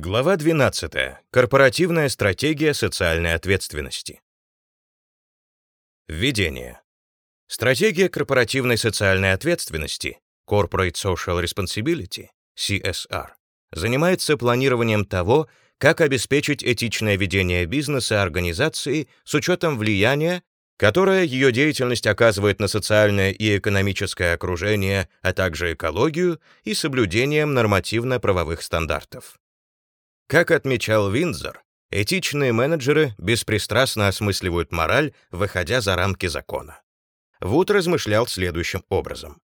Глава 12. Корпоративная стратегия социальной ответственности. Введение. Стратегия корпоративной социальной ответственности Corporate Social Responsibility, CSR, занимается планированием того, как обеспечить этичное ведение бизнеса организации с учетом влияния, которое ее деятельность оказывает на социальное и экономическое окружение, а также экологию и соблюдением нормативно-правовых стандартов. Как отмечал Виндзор, этичные менеджеры беспристрастно осмысливают мораль, выходя за рамки закона. Вуд размышлял следующим образом.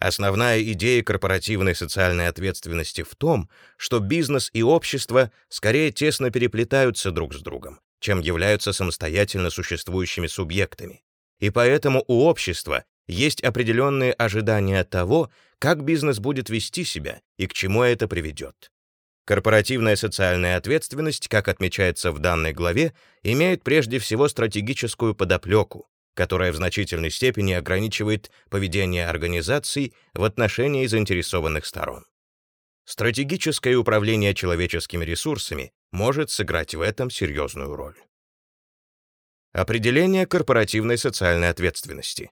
Основная идея корпоративной социальной ответственности в том, что бизнес и общество скорее тесно переплетаются друг с другом, чем являются самостоятельно существующими субъектами. И поэтому у общества есть определенные ожидания того, как бизнес будет вести себя и к чему это приведет. Корпоративная социальная ответственность, как отмечается в данной главе, имеет прежде всего стратегическую подоплеку, которая в значительной степени ограничивает поведение организаций в отношении заинтересованных сторон. Стратегическое управление человеческими ресурсами может сыграть в этом серьезную роль. Определение корпоративной социальной ответственности.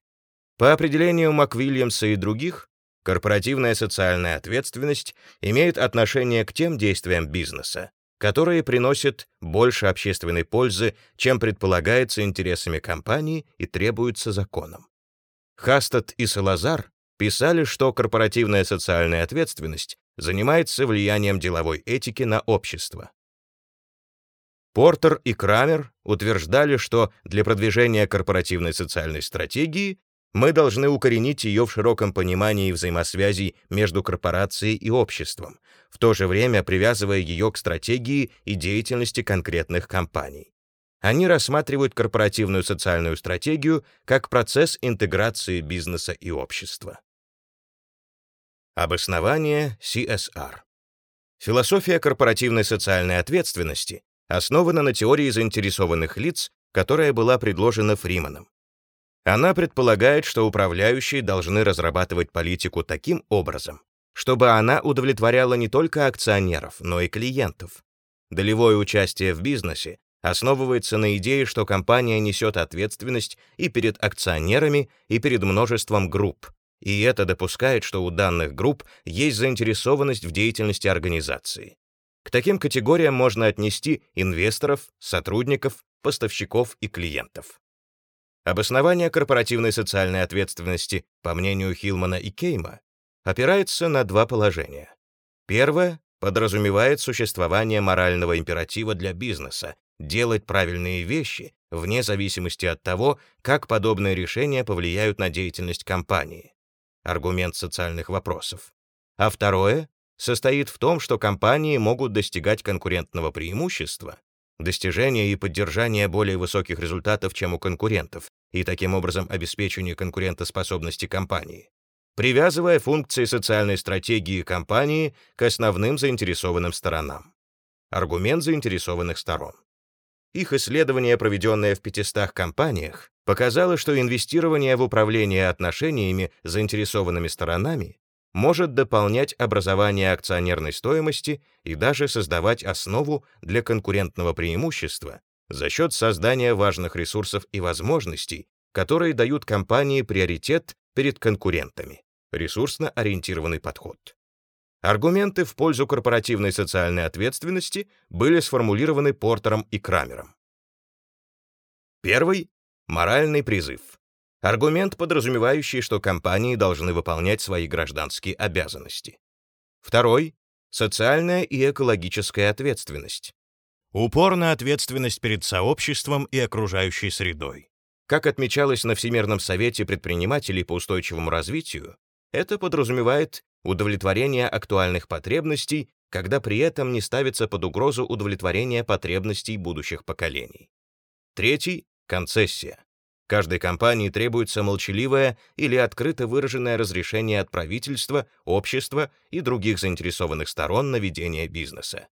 По определению МакВильямса и других, Корпоративная социальная ответственность имеет отношение к тем действиям бизнеса, которые приносят больше общественной пользы, чем предполагается интересами компании и требуется законом. Хастад и Салазар писали, что корпоративная социальная ответственность занимается влиянием деловой этики на общество. Портер и Крамер утверждали, что для продвижения корпоративной социальной стратегии мы должны укоренить ее в широком понимании взаимосвязей между корпорацией и обществом, в то же время привязывая ее к стратегии и деятельности конкретных компаний. Они рассматривают корпоративную социальную стратегию как процесс интеграции бизнеса и общества. Обоснование CSR. Философия корпоративной социальной ответственности основана на теории заинтересованных лиц, которая была предложена Фриманом. Она предполагает, что управляющие должны разрабатывать политику таким образом, чтобы она удовлетворяла не только акционеров, но и клиентов. Долевое участие в бизнесе основывается на идее, что компания несет ответственность и перед акционерами, и перед множеством групп, и это допускает, что у данных групп есть заинтересованность в деятельности организации. К таким категориям можно отнести инвесторов, сотрудников, поставщиков и клиентов. Обоснование корпоративной социальной ответственности, по мнению Хилмана и Кейма, опирается на два положения. Первое подразумевает существование морального императива для бизнеса делать правильные вещи вне зависимости от того, как подобные решения повлияют на деятельность компании. Аргумент социальных вопросов. А второе состоит в том, что компании могут достигать конкурентного преимущества достижения и поддержания более высоких результатов, чем у конкурентов, и таким образом обеспечение конкурентоспособности компании, привязывая функции социальной стратегии компании к основным заинтересованным сторонам. Аргумент заинтересованных сторон. Их исследование, проведенное в 500 компаниях, показало, что инвестирование в управление отношениями с заинтересованными сторонами может дополнять образование акционерной стоимости и даже создавать основу для конкурентного преимущества за счет создания важных ресурсов и возможностей, которые дают компании приоритет перед конкурентами. Ресурсно-ориентированный подход. Аргументы в пользу корпоративной социальной ответственности были сформулированы Портером и Крамером. Первый — моральный призыв. Аргумент, подразумевающий, что компании должны выполнять свои гражданские обязанности. Второй — социальная и экологическая ответственность. Упор на ответственность перед сообществом и окружающей средой. Как отмечалось на Всемирном совете предпринимателей по устойчивому развитию, это подразумевает удовлетворение актуальных потребностей, когда при этом не ставится под угрозу удовлетворение потребностей будущих поколений. Третий — концессия. Каждой компании требуется молчаливое или открыто выраженное разрешение от правительства, общества и других заинтересованных сторон на ведение бизнеса.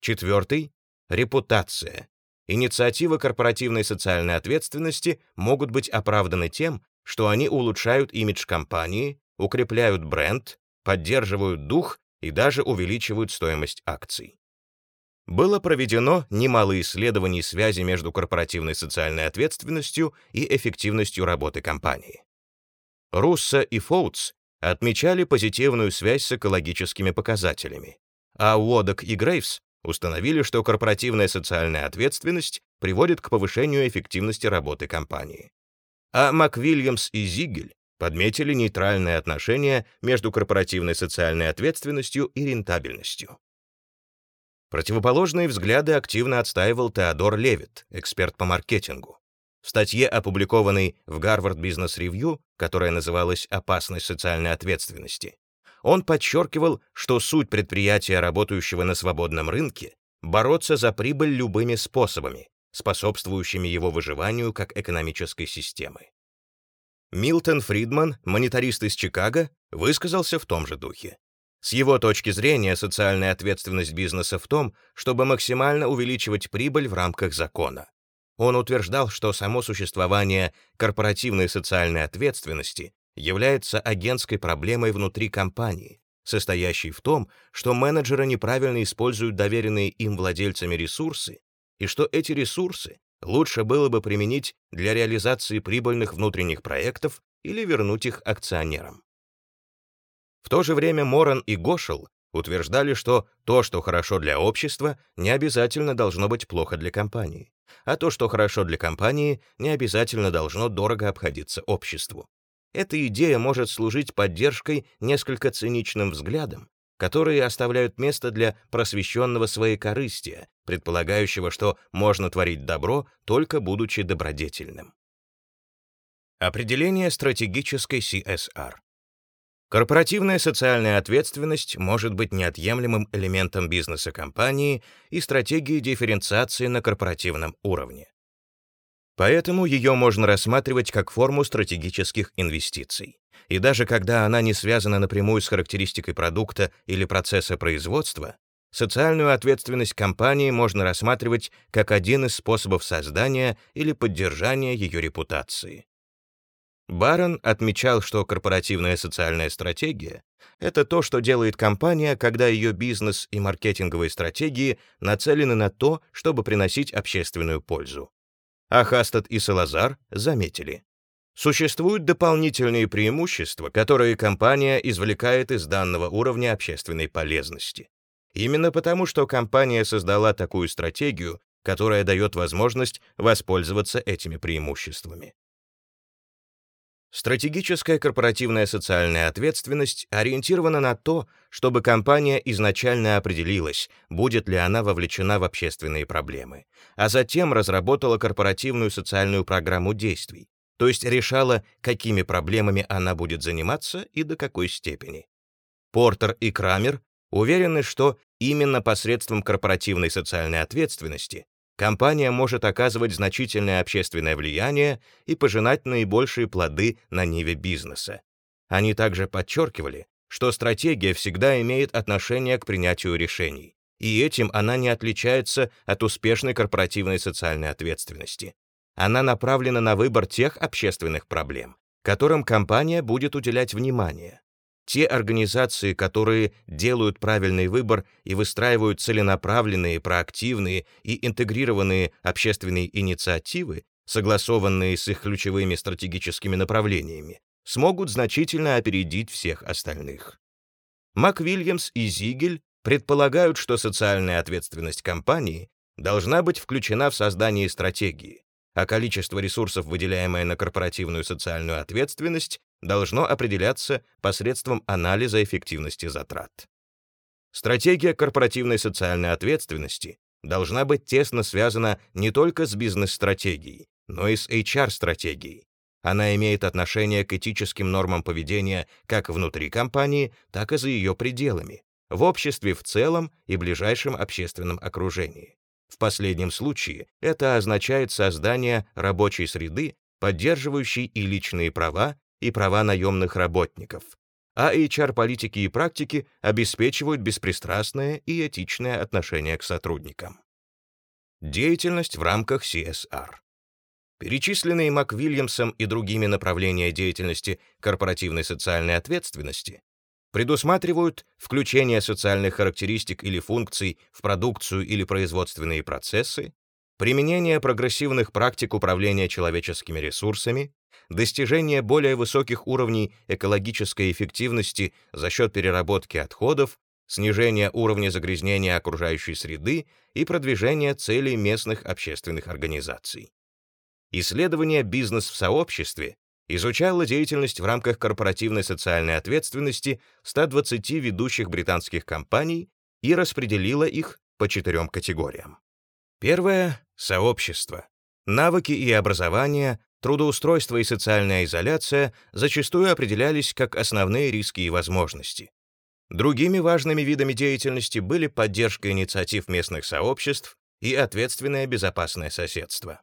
Четвертый — репутация. Инициативы корпоративной социальной ответственности могут быть оправданы тем, что они улучшают имидж компании, укрепляют бренд, поддерживают дух и даже увеличивают стоимость акций. Было проведено немало исследований связи между корпоративной социальной ответственностью и эффективностью работы компании. Руссо и Фоутс отмечали позитивную связь с экологическими показателями, а Уодок и Грейвс установили, что корпоративная социальная ответственность приводит к повышению эффективности работы компании. А МакВильямс и Зигель подметили нейтральное отношение между корпоративной социальной ответственностью и рентабельностью. Противоположные взгляды активно отстаивал Теодор Левит, эксперт по маркетингу. В статье, опубликованной в Гарвард Бизнес Ревью, которая называлась «Опасность социальной ответственности», он подчеркивал, что суть предприятия, работающего на свободном рынке, бороться за прибыль любыми способами, способствующими его выживанию как экономической системы. Милтон Фридман, монетарист из Чикаго, высказался в том же духе. С его точки зрения, социальная ответственность бизнеса в том, чтобы максимально увеличивать прибыль в рамках закона. Он утверждал, что само существование корпоративной социальной ответственности является агентской проблемой внутри компании, состоящей в том, что менеджеры неправильно используют доверенные им владельцами ресурсы, и что эти ресурсы лучше было бы применить для реализации прибыльных внутренних проектов или вернуть их акционерам. В то же время Моран и Гошел утверждали, что то, что хорошо для общества, не обязательно должно быть плохо для компании, а то, что хорошо для компании, не обязательно должно дорого обходиться обществу. Эта идея может служить поддержкой несколько циничным взглядам, которые оставляют место для просвещенного своекорыстия, предполагающего, что можно творить добро, только будучи добродетельным. Определение стратегической CSR. Корпоративная социальная ответственность может быть неотъемлемым элементом бизнеса компании и стратегии дифференциации на корпоративном уровне. Поэтому ее можно рассматривать как форму стратегических инвестиций. И даже когда она не связана напрямую с характеристикой продукта или процесса производства, социальную ответственность компании можно рассматривать как один из способов создания или поддержания ее репутации. Барон отмечал, что корпоративная социальная стратегия — это то, что делает компания, когда ее бизнес и маркетинговые стратегии нацелены на то, чтобы приносить общественную пользу а Хастад и Салазар заметили. Существуют дополнительные преимущества, которые компания извлекает из данного уровня общественной полезности. Именно потому, что компания создала такую стратегию, которая дает возможность воспользоваться этими преимуществами. Стратегическая корпоративная социальная ответственность ориентирована на то, чтобы компания изначально определилась, будет ли она вовлечена в общественные проблемы, а затем разработала корпоративную социальную программу действий, то есть решала, какими проблемами она будет заниматься и до какой степени. Портер и Крамер уверены, что именно посредством корпоративной социальной ответственности компания может оказывать значительное общественное влияние и пожинать наибольшие плоды на ниве бизнеса. Они также подчеркивали, что стратегия всегда имеет отношение к принятию решений, и этим она не отличается от успешной корпоративной социальной ответственности. Она направлена на выбор тех общественных проблем, которым компания будет уделять внимание. Те организации, которые делают правильный выбор и выстраивают целенаправленные, проактивные и интегрированные общественные инициативы, согласованные с их ключевыми стратегическими направлениями, смогут значительно опередить всех остальных. МакВильямс и Зигель предполагают, что социальная ответственность компании должна быть включена в создание стратегии, а количество ресурсов, выделяемое на корпоративную социальную ответственность, должно определяться посредством анализа эффективности затрат. Стратегия корпоративной социальной ответственности должна быть тесно связана не только с бизнес-стратегией, но и с HR-стратегией. Она имеет отношение к этическим нормам поведения как внутри компании, так и за ее пределами, в обществе в целом и ближайшем общественном окружении. В последнем случае это означает создание рабочей среды, поддерживающей и личные права, и права наемных работников, а HR-политики и практики обеспечивают беспристрастное и этичное отношение к сотрудникам. Деятельность в рамках CSR. Перечисленные МакВильямсом и другими направления деятельности корпоративной социальной ответственности предусматривают включение социальных характеристик или функций в продукцию или производственные процессы, применение прогрессивных практик управления человеческими ресурсами, достижение более высоких уровней экологической эффективности за счет переработки отходов, снижение уровня загрязнения окружающей среды и продвижение целей местных общественных организаций. Исследование «Бизнес в сообществе» изучало деятельность в рамках корпоративной социальной ответственности 120 ведущих британских компаний и распределило их по четырем категориям. Первое — сообщество. Навыки и образование, трудоустройство и социальная изоляция зачастую определялись как основные риски и возможности. Другими важными видами деятельности были поддержка инициатив местных сообществ и ответственное безопасное соседство.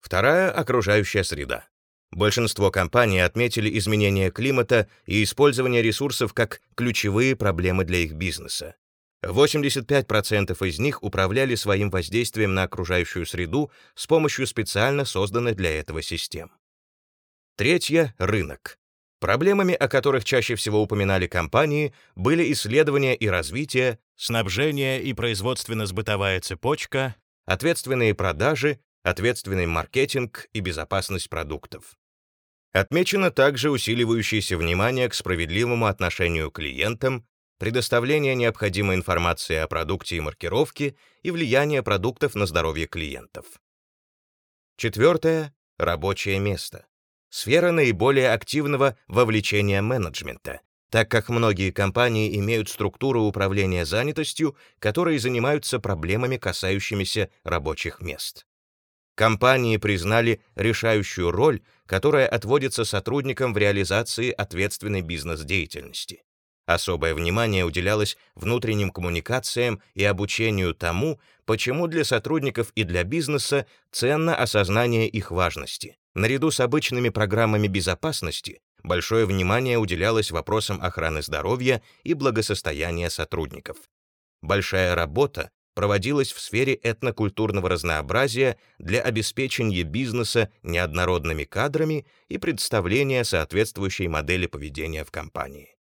Вторая — окружающая среда. Большинство компаний отметили изменение климата и использование ресурсов как ключевые проблемы для их бизнеса. 85% из них управляли своим воздействием на окружающую среду с помощью специально созданных для этого систем. Третье — рынок. Проблемами, о которых чаще всего упоминали компании, были исследования и развитие, снабжение и производственно-сбытовая цепочка, ответственные продажи, ответственный маркетинг и безопасность продуктов. Отмечено также усиливающееся внимание к справедливому отношению к клиентам, предоставление необходимой информации о продукте и маркировке и влияние продуктов на здоровье клиентов. Четвертое — рабочее место. Сфера наиболее активного вовлечения менеджмента, так как многие компании имеют структуру управления занятостью, которые занимаются проблемами, касающимися рабочих мест. Компании признали решающую роль, которая отводится сотрудникам в реализации ответственной бизнес-деятельности. Особое внимание уделялось внутренним коммуникациям и обучению тому, почему для сотрудников и для бизнеса ценно осознание их важности. Наряду с обычными программами безопасности большое внимание уделялось вопросам охраны здоровья и благосостояния сотрудников. Большая работа проводилась в сфере этнокультурного разнообразия для обеспечения бизнеса неоднородными кадрами и представления соответствующей модели поведения в компании.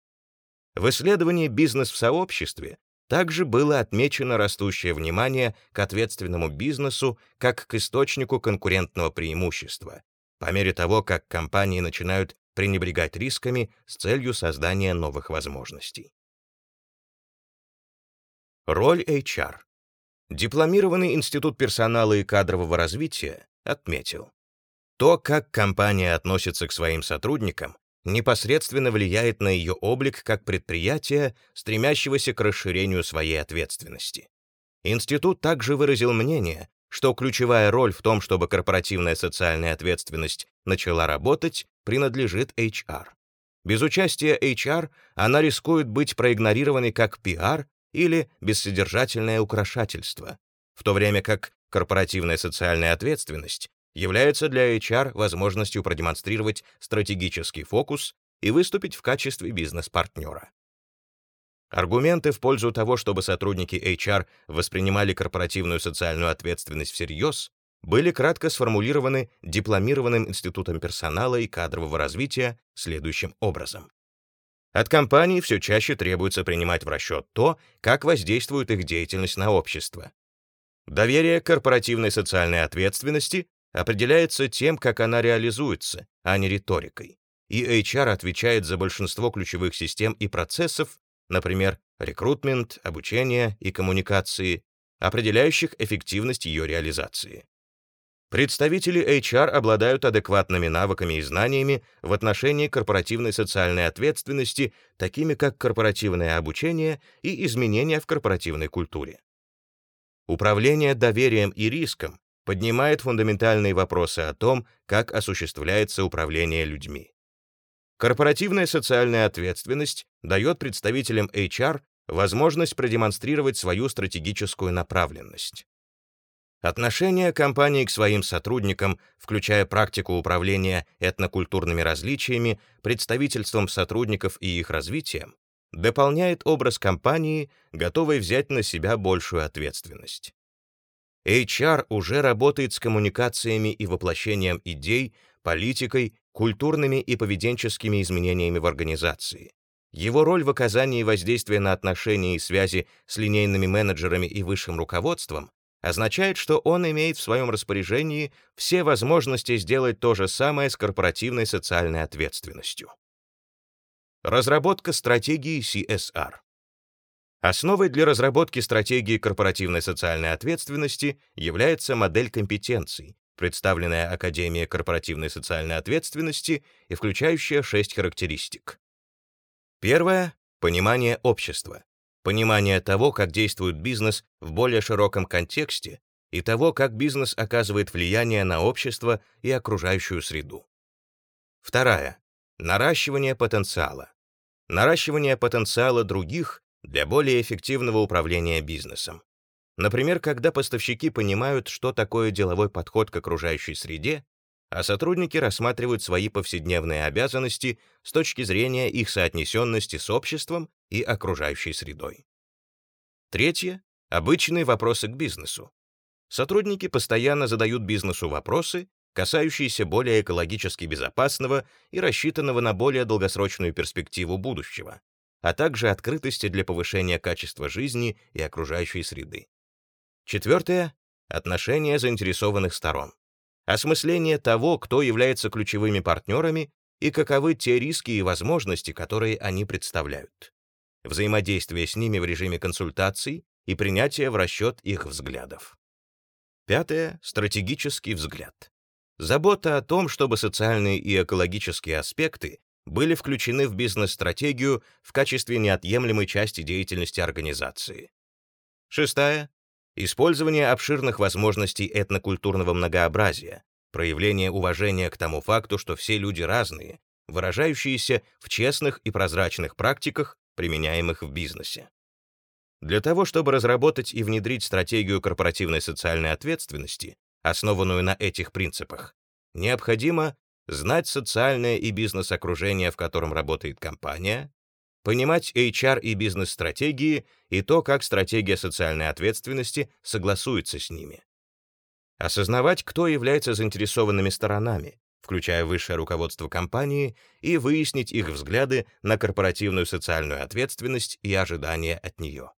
В исследовании «Бизнес в сообществе» также было отмечено растущее внимание к ответственному бизнесу как к источнику конкурентного преимущества, по мере того, как компании начинают пренебрегать рисками с целью создания новых возможностей. Роль HR. Дипломированный Институт персонала и кадрового развития отметил, то, как компания относится к своим сотрудникам, непосредственно влияет на ее облик как предприятия, стремящегося к расширению своей ответственности. Институт также выразил мнение, что ключевая роль в том, чтобы корпоративная социальная ответственность начала работать, принадлежит HR. Без участия HR она рискует быть проигнорированной как PR или бессодержательное украшательство, в то время как корпоративная социальная ответственность является для HR возможностью продемонстрировать стратегический фокус и выступить в качестве бизнес-партнера. Аргументы в пользу того, чтобы сотрудники HR воспринимали корпоративную социальную ответственность всерьез, были кратко сформулированы дипломированным Институтом персонала и кадрового развития следующим образом. От компаний все чаще требуется принимать в расчет то, как воздействует их деятельность на общество. Доверие к корпоративной социальной ответственности определяется тем, как она реализуется, а не риторикой. И HR отвечает за большинство ключевых систем и процессов, например, рекрутмент, обучение и коммуникации, определяющих эффективность ее реализации. Представители HR обладают адекватными навыками и знаниями в отношении корпоративной социальной ответственности, такими как корпоративное обучение и изменения в корпоративной культуре. Управление доверием и риском поднимает фундаментальные вопросы о том, как осуществляется управление людьми. Корпоративная социальная ответственность дает представителям HR возможность продемонстрировать свою стратегическую направленность. Отношение компании к своим сотрудникам, включая практику управления этнокультурными различиями, представительством сотрудников и их развитием, дополняет образ компании, готовой взять на себя большую ответственность. HR уже работает с коммуникациями и воплощением идей, политикой, культурными и поведенческими изменениями в организации. Его роль в оказании воздействия на отношения и связи с линейными менеджерами и высшим руководством означает, что он имеет в своем распоряжении все возможности сделать то же самое с корпоративной социальной ответственностью. Разработка стратегии CSR. Основой для разработки стратегии корпоративной социальной ответственности является модель компетенций, представленная Академией корпоративной социальной ответственности и включающая шесть характеристик. Первое — понимание общества, понимание того, как действует бизнес в более широком контексте и того, как бизнес оказывает влияние на общество и окружающую среду. Вторая — наращивание потенциала. Наращивание потенциала других для более эффективного управления бизнесом. Например, когда поставщики понимают, что такое деловой подход к окружающей среде, а сотрудники рассматривают свои повседневные обязанности с точки зрения их соотнесенности с обществом и окружающей средой. Третье — обычные вопросы к бизнесу. Сотрудники постоянно задают бизнесу вопросы, касающиеся более экологически безопасного и рассчитанного на более долгосрочную перспективу будущего, а также открытости для повышения качества жизни и окружающей среды. Четвертое — отношения заинтересованных сторон. Осмысление того, кто является ключевыми партнерами и каковы те риски и возможности, которые они представляют. Взаимодействие с ними в режиме консультаций и принятие в расчет их взглядов. Пятое — стратегический взгляд. Забота о том, чтобы социальные и экологические аспекты были включены в бизнес-стратегию в качестве неотъемлемой части деятельности организации. Шестая Использование обширных возможностей этнокультурного многообразия, проявление уважения к тому факту, что все люди разные, выражающиеся в честных и прозрачных практиках, применяемых в бизнесе. Для того, чтобы разработать и внедрить стратегию корпоративной социальной ответственности, основанную на этих принципах, необходимо знать социальное и бизнес-окружение, в котором работает компания, понимать HR и бизнес-стратегии и то, как стратегия социальной ответственности согласуется с ними. Осознавать, кто является заинтересованными сторонами, включая высшее руководство компании, и выяснить их взгляды на корпоративную социальную ответственность и ожидания от нее.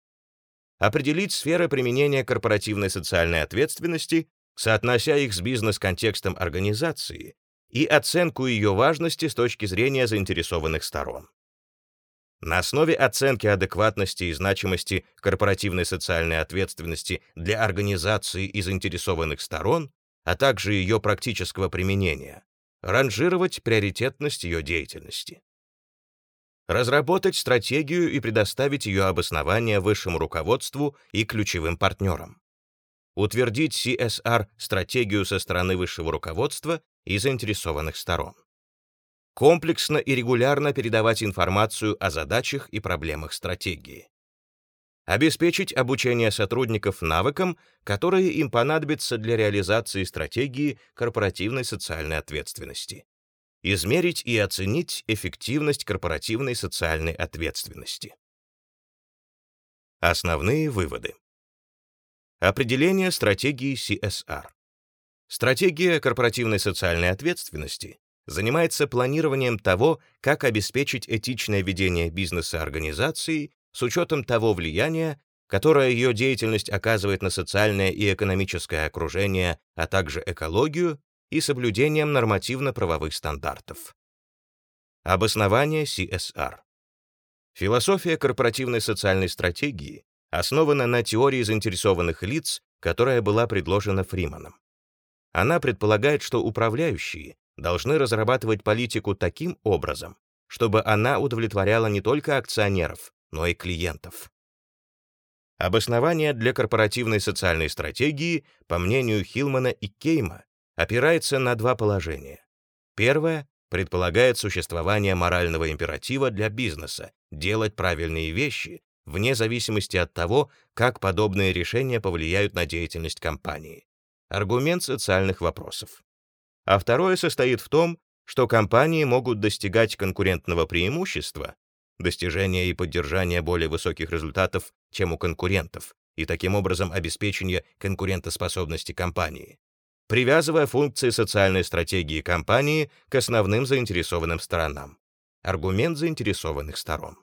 Определить сферы применения корпоративной социальной ответственности, соотнося их с бизнес-контекстом организации и оценку ее важности с точки зрения заинтересованных сторон. На основе оценки адекватности и значимости корпоративной социальной ответственности для организации и заинтересованных сторон, а также ее практического применения, ранжировать приоритетность ее деятельности. Разработать стратегию и предоставить ее обоснование высшему руководству и ключевым партнерам. Утвердить CSR-стратегию со стороны высшего руководства и заинтересованных сторон комплексно и регулярно передавать информацию о задачах и проблемах стратегии. Обеспечить обучение сотрудников навыкам, которые им понадобятся для реализации стратегии корпоративной социальной ответственности. Измерить и оценить эффективность корпоративной социальной ответственности. Основные выводы. Определение стратегии CSR. Стратегия корпоративной социальной ответственности занимается планированием того, как обеспечить этичное ведение бизнеса организации с учетом того влияния, которое ее деятельность оказывает на социальное и экономическое окружение, а также экологию и соблюдением нормативно-правовых стандартов. Обоснование CSR. Философия корпоративной социальной стратегии основана на теории заинтересованных лиц, которая была предложена Фриманом. Она предполагает, что управляющие должны разрабатывать политику таким образом, чтобы она удовлетворяла не только акционеров, но и клиентов. Обоснование для корпоративной социальной стратегии, по мнению Хилмана и Кейма, опирается на два положения. Первое предполагает существование морального императива для бизнеса делать правильные вещи, вне зависимости от того, как подобные решения повлияют на деятельность компании. Аргумент социальных вопросов а второе состоит в том, что компании могут достигать конкурентного преимущества, достижения и поддержания более высоких результатов, чем у конкурентов, и таким образом обеспечения конкурентоспособности компании, привязывая функции социальной стратегии компании к основным заинтересованным сторонам. аргумент заинтересованных сторон.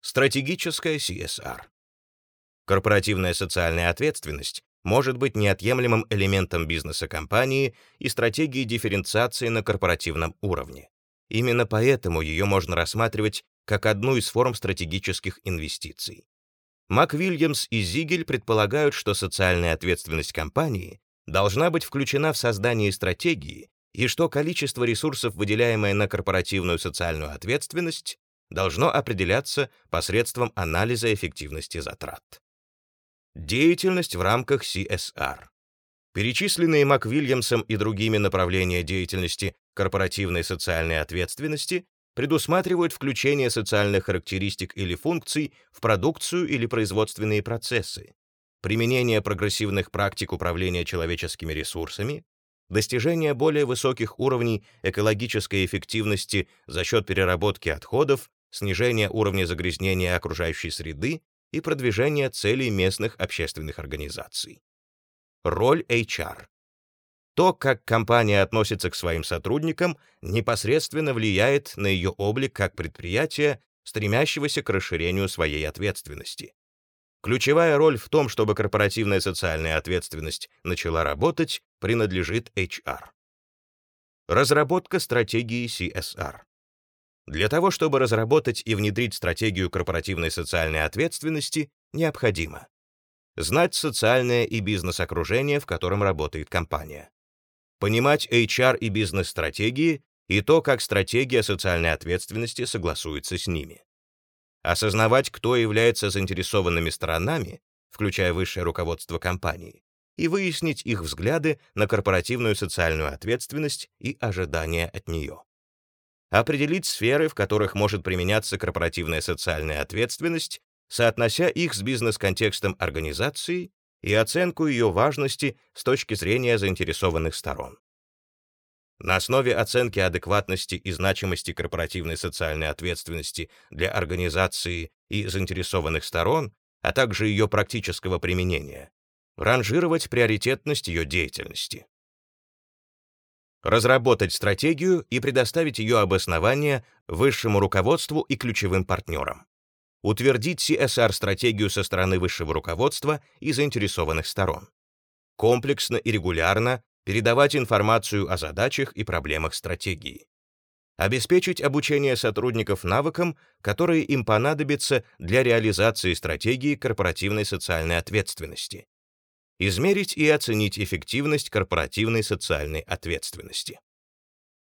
Стратегическая CSR. Корпоративная социальная ответственность может быть неотъемлемым элементом бизнеса компании и стратегии дифференциации на корпоративном уровне. Именно поэтому ее можно рассматривать как одну из форм стратегических инвестиций. МакВильямс и Зигель предполагают, что социальная ответственность компании должна быть включена в создание стратегии и что количество ресурсов, выделяемое на корпоративную социальную ответственность, должно определяться посредством анализа эффективности затрат. Деятельность в рамках CSR. Перечисленные МакВильямсом и другими направления деятельности корпоративной социальной ответственности предусматривают включение социальных характеристик или функций в продукцию или производственные процессы, применение прогрессивных практик управления человеческими ресурсами, достижение более высоких уровней экологической эффективности за счет переработки отходов, снижение уровня загрязнения окружающей среды и продвижение целей местных общественных организаций. Роль HR. То, как компания относится к своим сотрудникам, непосредственно влияет на ее облик как предприятия, стремящегося к расширению своей ответственности. Ключевая роль в том, чтобы корпоративная социальная ответственность начала работать, принадлежит HR. Разработка стратегии CSR. Для того, чтобы разработать и внедрить стратегию корпоративной социальной ответственности, необходимо знать социальное и бизнес-окружение, в котором работает компания, понимать HR и бизнес-стратегии и то, как стратегия социальной ответственности согласуется с ними, осознавать, кто является заинтересованными сторонами, включая высшее руководство компании, и выяснить их взгляды на корпоративную социальную ответственность и ожидания от нее определить сферы, в которых может применяться корпоративная социальная ответственность, соотнося их с бизнес-контекстом организации и оценку ее важности с точки зрения заинтересованных сторон. На основе оценки адекватности и значимости корпоративной социальной ответственности для организации и заинтересованных сторон, а также ее практического применения, ранжировать приоритетность ее деятельности разработать стратегию и предоставить ее обоснование высшему руководству и ключевым партнерам, утвердить CSR-стратегию со стороны высшего руководства и заинтересованных сторон, комплексно и регулярно передавать информацию о задачах и проблемах стратегии, обеспечить обучение сотрудников навыкам, которые им понадобятся для реализации стратегии корпоративной социальной ответственности, измерить и оценить эффективность корпоративной социальной ответственности.